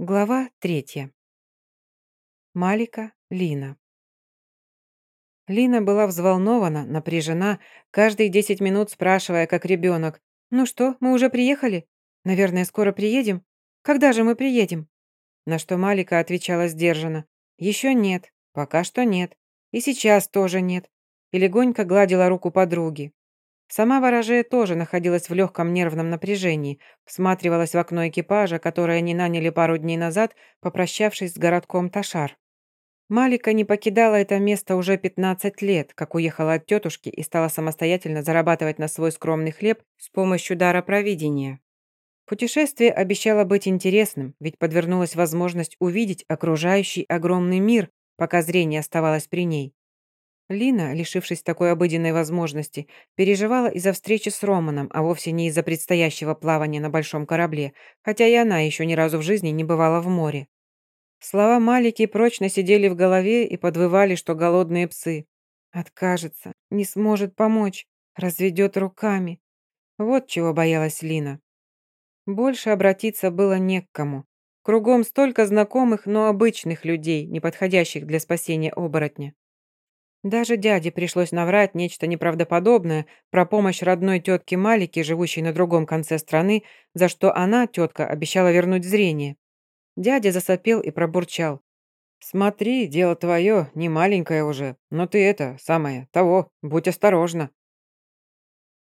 Глава третья. Малика, Лина. Лина была взволнована, напряжена, каждые десять минут спрашивая, как ребенок, «Ну что, мы уже приехали? Наверное, скоро приедем? Когда же мы приедем?» На что Малика отвечала сдержанно, «Еще нет, пока что нет, и сейчас тоже нет», и легонько гладила руку подруги. Сама ворожея тоже находилась в легком нервном напряжении, всматривалась в окно экипажа, которое они наняли пару дней назад, попрощавшись с городком Ташар. Малика не покидала это место уже 15 лет, как уехала от тетушки и стала самостоятельно зарабатывать на свой скромный хлеб с помощью дара провидения. Путешествие обещало быть интересным, ведь подвернулась возможность увидеть окружающий огромный мир, пока зрение оставалось при ней. Лина, лишившись такой обыденной возможности, переживала из-за встречи с Романом, а вовсе не из-за предстоящего плавания на большом корабле, хотя и она еще ни разу в жизни не бывала в море. Слова Малики прочно сидели в голове и подвывали, что голодные псы. Откажется, не сможет помочь, разведет руками. Вот чего боялась Лина. Больше обратиться было не к кому. Кругом столько знакомых, но обычных людей, не подходящих для спасения оборотня. Даже дяде пришлось наврать нечто неправдоподобное про помощь родной тетке Малике, живущей на другом конце страны, за что она, тетка, обещала вернуть зрение. Дядя засопел и пробурчал. «Смотри, дело твое, не маленькое уже, но ты это, самое, того, будь осторожна».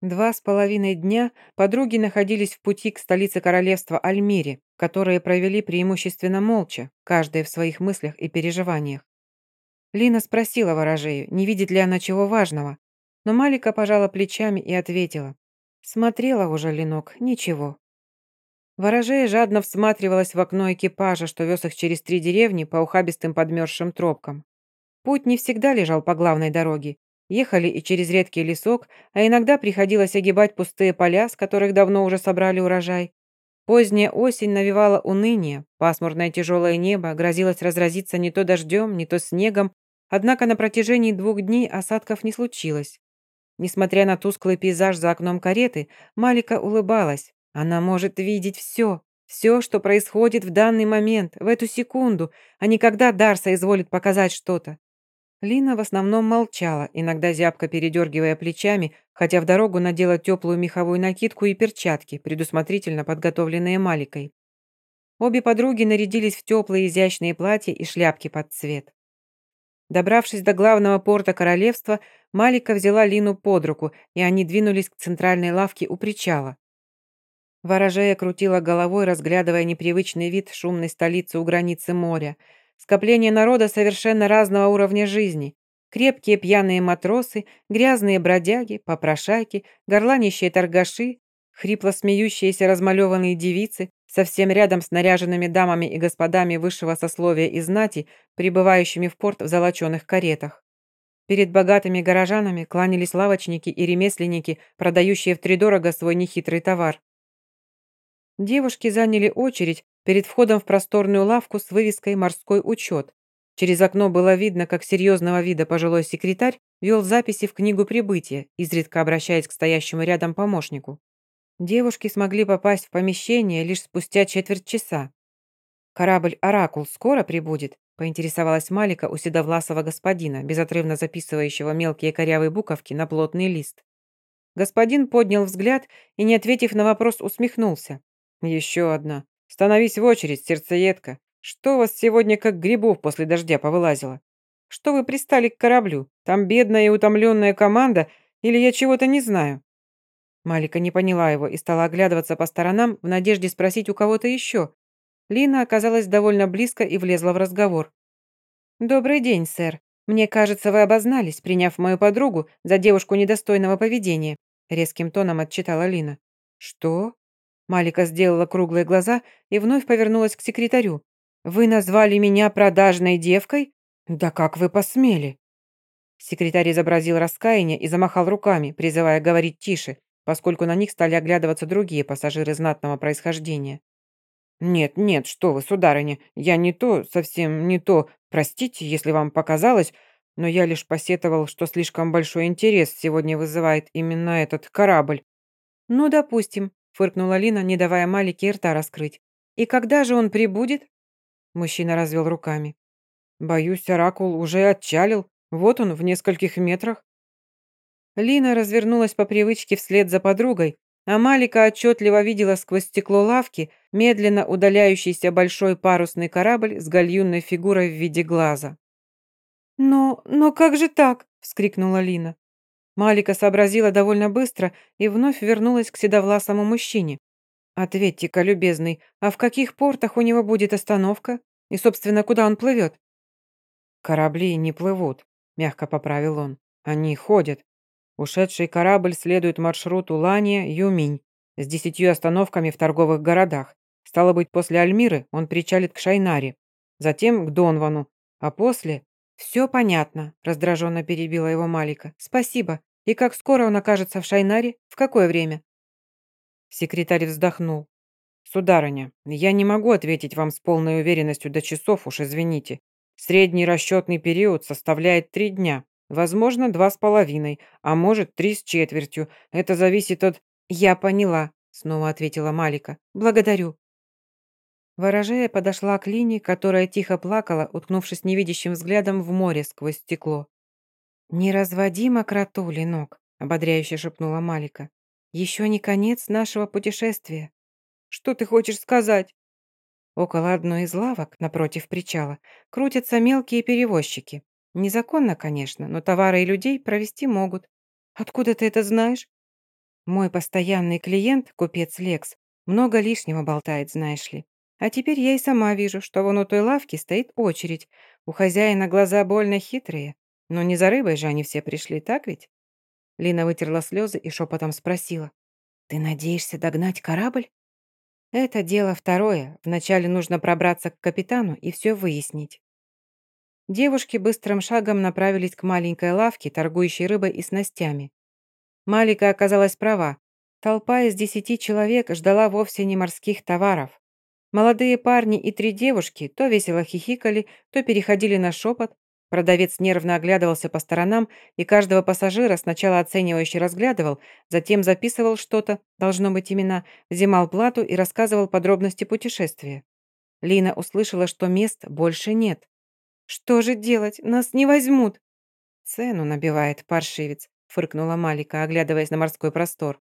Два с половиной дня подруги находились в пути к столице королевства Альмире, которые провели преимущественно молча, каждая в своих мыслях и переживаниях. Лина спросила ворожею, не видит ли она чего важного, но Малика пожала плечами и ответила. Смотрела уже, Ленок, ничего. Ворожея жадно всматривалась в окно экипажа, что вез их через три деревни по ухабистым подмерзшим тропкам. Путь не всегда лежал по главной дороге. Ехали и через редкий лесок, а иногда приходилось огибать пустые поля, с которых давно уже собрали урожай. Поздняя осень навевала уныние, пасмурное тяжелое небо грозилось разразиться не то дождем, не то снегом, однако на протяжении двух дней осадков не случилось. Несмотря на тусклый пейзаж за окном кареты, Малика улыбалась. Она может видеть все, все, что происходит в данный момент, в эту секунду, а не когда Дарса изволит показать что-то. Лина в основном молчала, иногда зябко передергивая плечами, хотя в дорогу надела теплую меховую накидку и перчатки, предусмотрительно подготовленные Маликой. Обе подруги нарядились в теплые изящные платья и шляпки под цвет. Добравшись до главного порта королевства, Малика взяла Лину под руку, и они двинулись к центральной лавке у причала. Ворожея крутила головой, разглядывая непривычный вид шумной столицы у границы моря – Скопление народа совершенно разного уровня жизни. Крепкие пьяные матросы, грязные бродяги, попрошайки, горланищие торгаши, хрипло смеющиеся размалеванные девицы, совсем рядом с наряженными дамами и господами высшего сословия и знати, прибывающими в порт в золоченых каретах. Перед богатыми горожанами кланялись лавочники и ремесленники, продающие втридорого свой нехитрый товар. Девушки заняли очередь, перед входом в просторную лавку с вывеской «Морской учет». Через окно было видно, как серьезного вида пожилой секретарь вел записи в книгу прибытия, изредка обращаясь к стоящему рядом помощнику. Девушки смогли попасть в помещение лишь спустя четверть часа. «Корабль «Оракул» скоро прибудет?» – поинтересовалась Малика у седовласого господина, безотрывно записывающего мелкие корявые буковки на плотный лист. Господин поднял взгляд и, не ответив на вопрос, усмехнулся. «Еще одна. Становись в очередь, сердцеедка. Что у вас сегодня как грибов после дождя повылазило? Что вы пристали к кораблю? Там бедная и утомленная команда, или я чего-то не знаю?» Малика не поняла его и стала оглядываться по сторонам в надежде спросить у кого-то еще. Лина оказалась довольно близко и влезла в разговор. «Добрый день, сэр. Мне кажется, вы обознались, приняв мою подругу за девушку недостойного поведения», резким тоном отчитала Лина. «Что?» Малика сделала круглые глаза и вновь повернулась к секретарю. «Вы назвали меня продажной девкой? Да как вы посмели?» Секретарь изобразил раскаяние и замахал руками, призывая говорить тише, поскольку на них стали оглядываться другие пассажиры знатного происхождения. «Нет, нет, что вы, сударыня, я не то, совсем не то. Простите, если вам показалось, но я лишь посетовал, что слишком большой интерес сегодня вызывает именно этот корабль». «Ну, допустим», фыркнула Лина, не давая Малике рта раскрыть. И когда же он прибудет?» Мужчина развел руками. «Боюсь, оракул уже отчалил. Вот он, в нескольких метрах». Лина развернулась по привычке вслед за подругой, а Малика отчетливо видела сквозь стекло лавки медленно удаляющийся большой парусный корабль с гальюнной фигурой в виде глаза. «Но... но как же так?» – вскрикнула Лина. Малика сообразила довольно быстро и вновь вернулась к седовласому мужчине. «Ответьте-ка, любезный, а в каких портах у него будет остановка? И, собственно, куда он плывет?» «Корабли не плывут», – мягко поправил он. «Они ходят. Ушедший корабль следует маршруту Лания-Юминь с десятью остановками в торговых городах. Стало быть, после Альмиры он причалит к Шайнаре, затем к Донвану, а после... «Все понятно», – раздраженно перебила его Малика. «Спасибо. И как скоро он окажется в Шайнаре? В какое время?» Секретарь вздохнул. «Сударыня, я не могу ответить вам с полной уверенностью до часов, уж извините. Средний расчетный период составляет три дня. Возможно, два с половиной, а может, три с четвертью. Это зависит от...» «Я поняла», — снова ответила Малика. «Благодарю». Ворожея подошла к Лине, которая тихо плакала, уткнувшись невидящим взглядом в море сквозь стекло. «Не разводи мокроту, Ленок», — ободряюще шепнула Малика. «Еще не конец нашего путешествия». «Что ты хочешь сказать?» Около одной из лавок, напротив причала, крутятся мелкие перевозчики. Незаконно, конечно, но товары и людей провести могут. Откуда ты это знаешь? Мой постоянный клиент, купец Лекс, много лишнего болтает, знаешь ли. А теперь я и сама вижу, что вон у той лавки стоит очередь. У хозяина глаза больно хитрые. Но не за рыбой же они все пришли, так ведь? Лина вытерла слезы и шепотом спросила. «Ты надеешься догнать корабль?» «Это дело второе. Вначале нужно пробраться к капитану и все выяснить. Девушки быстрым шагом направились к маленькой лавке, торгующей рыбой и снастями. Малика оказалась права. Толпа из десяти человек ждала вовсе не морских товаров. Молодые парни и три девушки то весело хихикали, то переходили на шепот. Продавец нервно оглядывался по сторонам и каждого пассажира сначала оценивающе разглядывал, затем записывал что-то, должно быть имена, взимал плату и рассказывал подробности путешествия. Лина услышала, что мест больше нет. «Что же делать? Нас не возьмут!» «Цену набивает паршивец», — фыркнула Малика, оглядываясь на морской простор.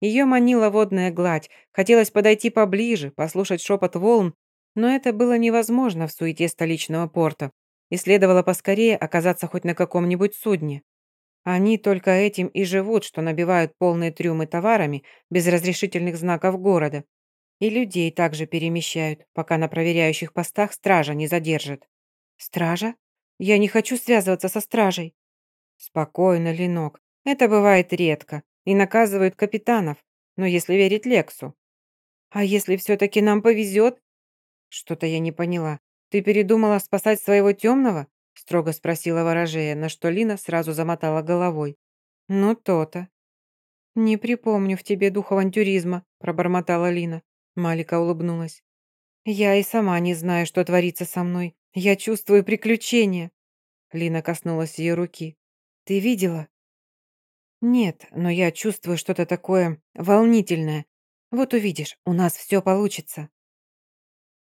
Ее манила водная гладь, хотелось подойти поближе, послушать шепот волн, но это было невозможно в суете столичного порта, и следовало поскорее оказаться хоть на каком-нибудь судне. Они только этим и живут, что набивают полные трюмы товарами без разрешительных знаков города. И людей также перемещают, пока на проверяющих постах стража не задержит. «Стража? Я не хочу связываться со стражей». «Спокойно, Ленок. Это бывает редко. И наказывают капитанов. Но если верить Лексу». «А если все-таки нам повезет?» «Что-то я не поняла. Ты передумала спасать своего темного?» строго спросила ворожея, на что Лина сразу замотала головой. «Ну, то-то». «Не припомню в тебе дух авантюризма», пробормотала Лина. Малика улыбнулась. «Я и сама не знаю, что творится со мной. «Я чувствую приключения!» Лина коснулась ее руки. «Ты видела?» «Нет, но я чувствую что-то такое волнительное. Вот увидишь, у нас все получится».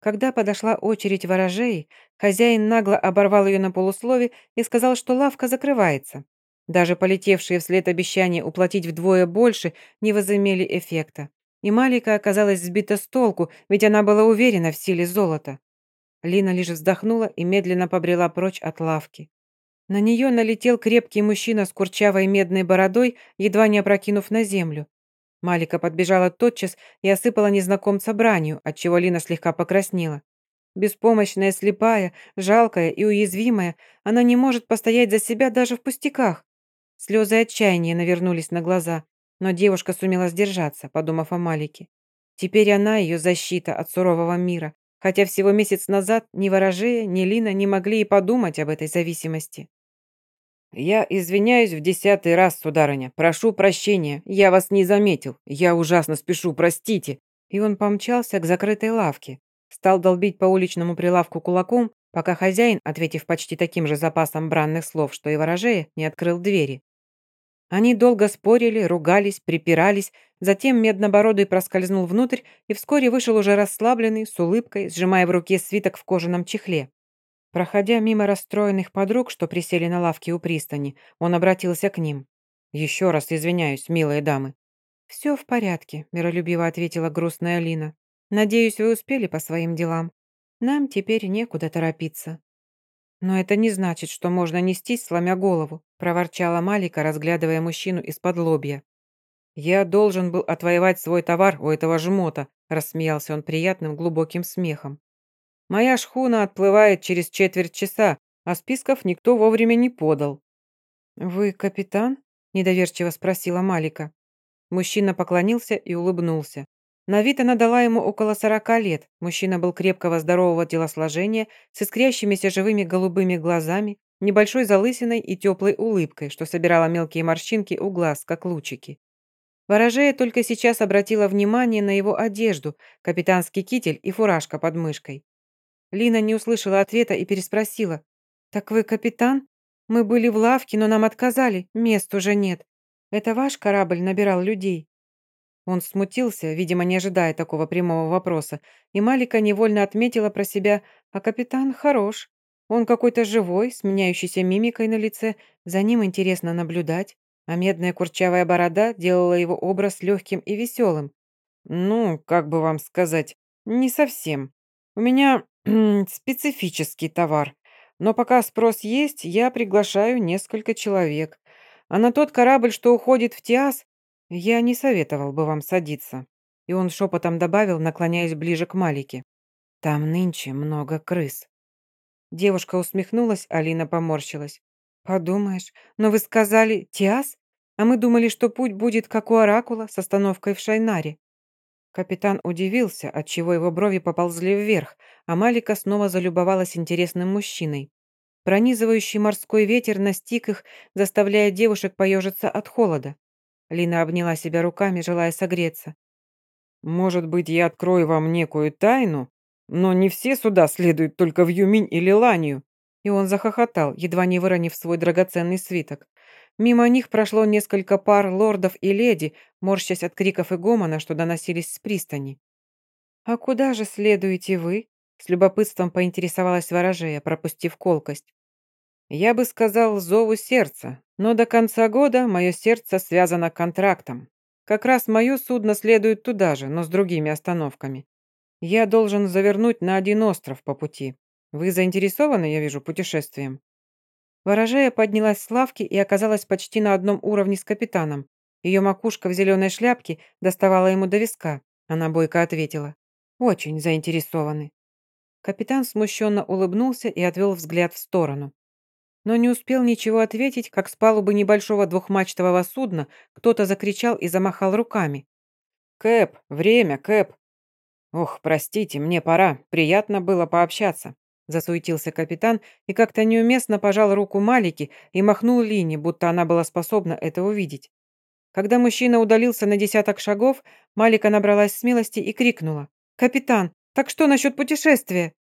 Когда подошла очередь ворожей, хозяин нагло оборвал ее на полуслове и сказал, что лавка закрывается. Даже полетевшие вслед обещания уплатить вдвое больше не возымели эффекта. И Малика оказалась сбита с толку, ведь она была уверена в силе золота. Лина лишь вздохнула и медленно побрела прочь от лавки. На нее налетел крепкий мужчина с курчавой медной бородой, едва не опрокинув на землю. Малика подбежала тотчас и осыпала незнакомца бранью, отчего Лина слегка покраснела. Беспомощная, слепая, жалкая и уязвимая, она не может постоять за себя даже в пустяках. Слезы отчаяния навернулись на глаза, но девушка сумела сдержаться, подумав о Малике. Теперь она ее защита от сурового мира, хотя всего месяц назад ни Ворожея, ни Лина не могли и подумать об этой зависимости. «Я извиняюсь в десятый раз, сударыня. Прошу прощения. Я вас не заметил. Я ужасно спешу, простите». И он помчался к закрытой лавке. Стал долбить по уличному прилавку кулаком, пока хозяин, ответив почти таким же запасом бранных слов, что и ворожея, не открыл двери. Они долго спорили, ругались, припирались, затем Меднобородый проскользнул внутрь и вскоре вышел уже расслабленный, с улыбкой, сжимая в руке свиток в кожаном чехле. Проходя мимо расстроенных подруг, что присели на лавке у пристани, он обратился к ним. «Еще раз извиняюсь, милые дамы». «Все в порядке», – миролюбиво ответила грустная Лина. «Надеюсь, вы успели по своим делам. Нам теперь некуда торопиться». «Но это не значит, что можно нестись, сломя голову», – проворчала Малика, разглядывая мужчину из-под лобья. «Я должен был отвоевать свой товар у этого жмота», – рассмеялся он приятным глубоким смехом. «Моя шхуна отплывает через четверть часа, а списков никто вовремя не подал». «Вы капитан?» – недоверчиво спросила Малика. Мужчина поклонился и улыбнулся. На вид она дала ему около сорока лет. Мужчина был крепкого здорового телосложения, с искрящимися живыми голубыми глазами, небольшой залысиной и теплой улыбкой, что собирала мелкие морщинки у глаз, как лучики. Ворожея только сейчас обратила внимание на его одежду, капитанский китель и фуражка под мышкой. Лина не услышала ответа и переспросила. «Так вы капитан? Мы были в лавке, но нам отказали, мест уже нет. Это ваш корабль набирал людей?» Он смутился, видимо, не ожидая такого прямого вопроса, и Малика невольно отметила про себя, а капитан хорош. Он какой-то живой, с меняющейся мимикой на лице, за ним интересно наблюдать, а медная курчавая борода делала его образ легким и веселым. «Ну, как бы вам сказать, не совсем. У меня специфический товар, но пока спрос есть, я приглашаю несколько человек. А на тот корабль, что уходит в Тиас, я не советовал бы вам садиться». И он шепотом добавил, наклоняясь ближе к Малике. «Там нынче много крыс». Девушка усмехнулась, Алина поморщилась. «Подумаешь, но вы сказали Тиас, а мы думали, что путь будет как у Оракула с остановкой в Шайнаре». Капитан удивился, отчего его брови поползли вверх, а Малика снова залюбовалась интересным мужчиной. Пронизывающий морской ветер настиг их, заставляя девушек поежиться от холода. Лина обняла себя руками, желая согреться. «Может быть, я открою вам некую тайну, но не все сюда следуют только в Юминь или Ланию». И он захохотал, едва не выронив свой драгоценный свиток. Мимо них прошло несколько пар лордов и леди, морщась от криков и гомона, что доносились с пристани. «А куда же следуете вы?» С любопытством поинтересовалась ворожея, пропустив колкость. «Я бы сказал зову сердца, но до конца года мое сердце связано контрактом. Как раз мое судно следует туда же, но с другими остановками. Я должен завернуть на один остров по пути. Вы заинтересованы, я вижу, путешествием?» Ворожея поднялась с лавки и оказалась почти на одном уровне с капитаном. Ее макушка в зеленой шляпке доставала ему до виска. Она бойко ответила. «Очень заинтересованы». Капитан смущенно улыбнулся и отвел взгляд в сторону. Но не успел ничего ответить, как с палубы небольшого двухмачтового судна кто-то закричал и замахал руками. «Кэп! Время, Кэп!» «Ох, простите, мне пора. Приятно было пообщаться», – засуетился капитан и как-то неуместно пожал руку Малики и махнул Лине, будто она была способна это увидеть. Когда мужчина удалился на десяток шагов, Малика набралась смелости и крикнула. «Капитан, так что насчет путешествия?»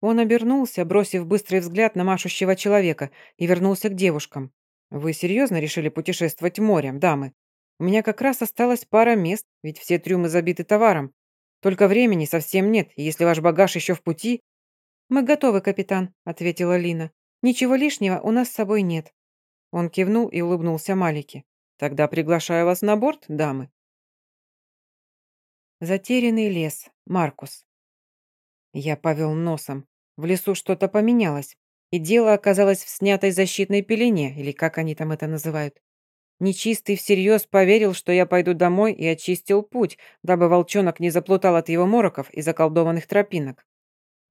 Он обернулся, бросив быстрый взгляд на машущего человека, и вернулся к девушкам. «Вы серьезно решили путешествовать морем, дамы? У меня как раз осталось пара мест, ведь все трюмы забиты товаром. Только времени совсем нет, и если ваш багаж еще в пути...» «Мы готовы, капитан», — ответила Лина. «Ничего лишнего у нас с собой нет». Он кивнул и улыбнулся Малике. «Тогда приглашаю вас на борт, дамы». Затерянный лес. Маркус. Я повел носом. В лесу что-то поменялось, и дело оказалось в снятой защитной пелене, или как они там это называют. Нечистый всерьез поверил, что я пойду домой и очистил путь, дабы волчонок не заплутал от его мороков и заколдованных тропинок.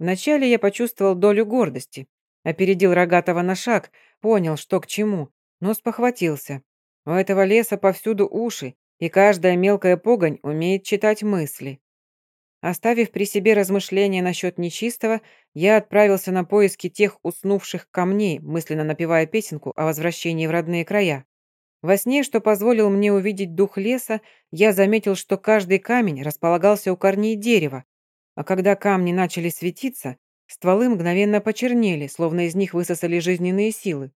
Вначале я почувствовал долю гордости, опередил Рогатого на шаг, понял, что к чему, но спохватился. У этого леса повсюду уши, и каждая мелкая погонь умеет читать мысли. Оставив при себе размышления насчет нечистого, я отправился на поиски тех уснувших камней, мысленно напевая песенку о возвращении в родные края. Во сне, что позволил мне увидеть дух леса, я заметил, что каждый камень располагался у корней дерева, а когда камни начали светиться, стволы мгновенно почернели, словно из них высосали жизненные силы.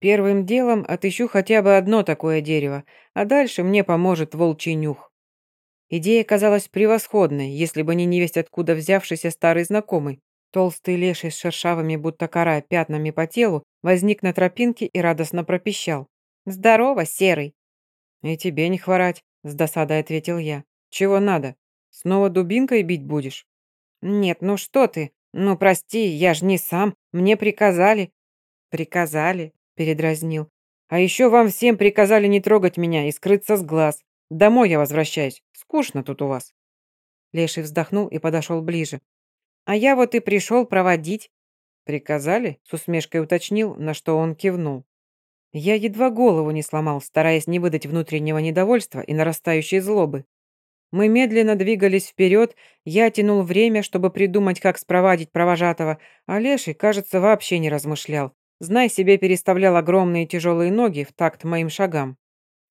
Первым делом отыщу хотя бы одно такое дерево, а дальше мне поможет волчий нюх. Идея казалась превосходной, если бы не невесть откуда взявшийся старый знакомый. Толстый леший с шершавыми, будто кора, пятнами по телу, возник на тропинке и радостно пропищал. «Здорово, серый!» «И тебе не хворать», — с досадой ответил я. «Чего надо? Снова дубинкой бить будешь?» «Нет, ну что ты? Ну, прости, я ж не сам. Мне приказали». «Приказали?» — передразнил. «А еще вам всем приказали не трогать меня и скрыться с глаз. Домой я возвращаюсь. Скучно тут у вас». Леший вздохнул и подошел ближе. «А я вот и пришел проводить». «Приказали?» — с усмешкой уточнил, на что он кивнул. Я едва голову не сломал, стараясь не выдать внутреннего недовольства и нарастающей злобы. Мы медленно двигались вперед, я тянул время, чтобы придумать, как спровадить провожатого, а Леший, кажется, вообще не размышлял. Знай себе, переставлял огромные тяжелые ноги в такт моим шагам.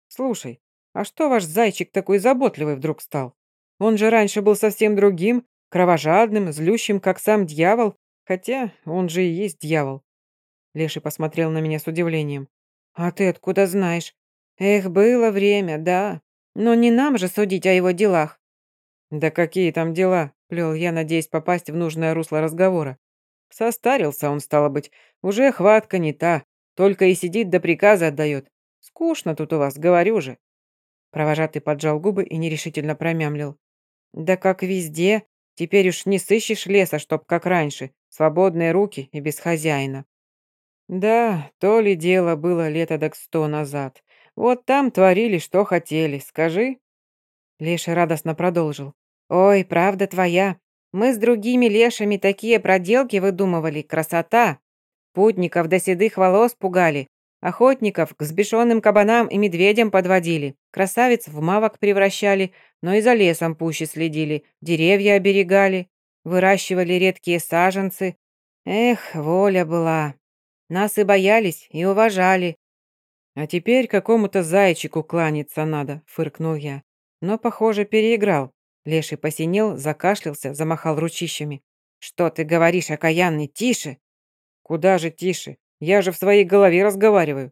«Слушай, а что ваш зайчик такой заботливый вдруг стал? Он же раньше был совсем другим, кровожадным, злющим, как сам дьявол, хотя он же и есть дьявол». Леший посмотрел на меня с удивлением. «А ты откуда знаешь? Эх, было время, да. Но не нам же судить о его делах». «Да какие там дела?» – плел я, надеясь попасть в нужное русло разговора. Состарился он, стало быть. Уже хватка не та. Только и сидит до приказа отдает. Скучно тут у вас, говорю же. Провожатый поджал губы и нерешительно промямлил. Да как везде. Теперь уж не сыщешь леса, чтоб как раньше. Свободные руки и без хозяина. Да, то ли дело было лето так сто назад. Вот там творили, что хотели, скажи. Леша радостно продолжил. Ой, правда твоя. Мы с другими лешами такие проделки выдумывали. Красота. Путников до седых волос пугали. Охотников к сбешенным кабанам и медведям подводили. Красавиц в мавок превращали, но и за лесом пуще следили. Деревья оберегали. Выращивали редкие саженцы. Эх, воля была. Нас и боялись, и уважали. А теперь какому-то зайчику кланяться надо, фыркнул я. Но, похоже, переиграл. Леший посинел, закашлялся, замахал ручищами. «Что ты говоришь, окаянный? Тише!» «Куда же тише? Я же в своей голове разговариваю».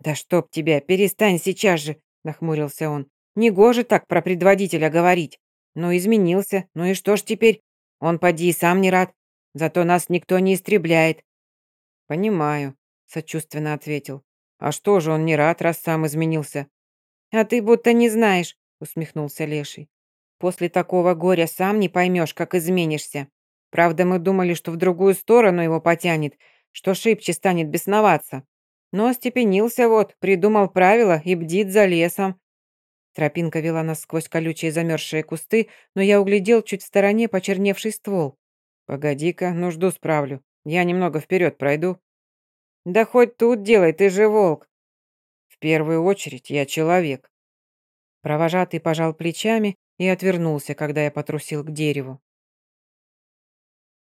«Да чтоб тебя, перестань сейчас же!» – нахмурился он. «Негоже так про предводителя говорить. Ну, изменился, ну и что ж теперь? Он поди и сам не рад. Зато нас никто не истребляет. «Понимаю», — сочувственно ответил. «А что же он не рад, раз сам изменился?» «А ты будто не знаешь», — усмехнулся Леший. «После такого горя сам не поймешь, как изменишься. Правда, мы думали, что в другую сторону его потянет, что шибче станет бесноваться. Но остепенился вот, придумал правила и бдит за лесом». Тропинка вела нас сквозь колючие замерзшие кусты, но я углядел чуть в стороне почерневший ствол. «Погоди-ка, нужду справлю», я немного вперед пройду». «Да хоть тут делай, ты же волк». «В первую очередь я человек». Провожатый пожал плечами и отвернулся, когда я потрусил к дереву.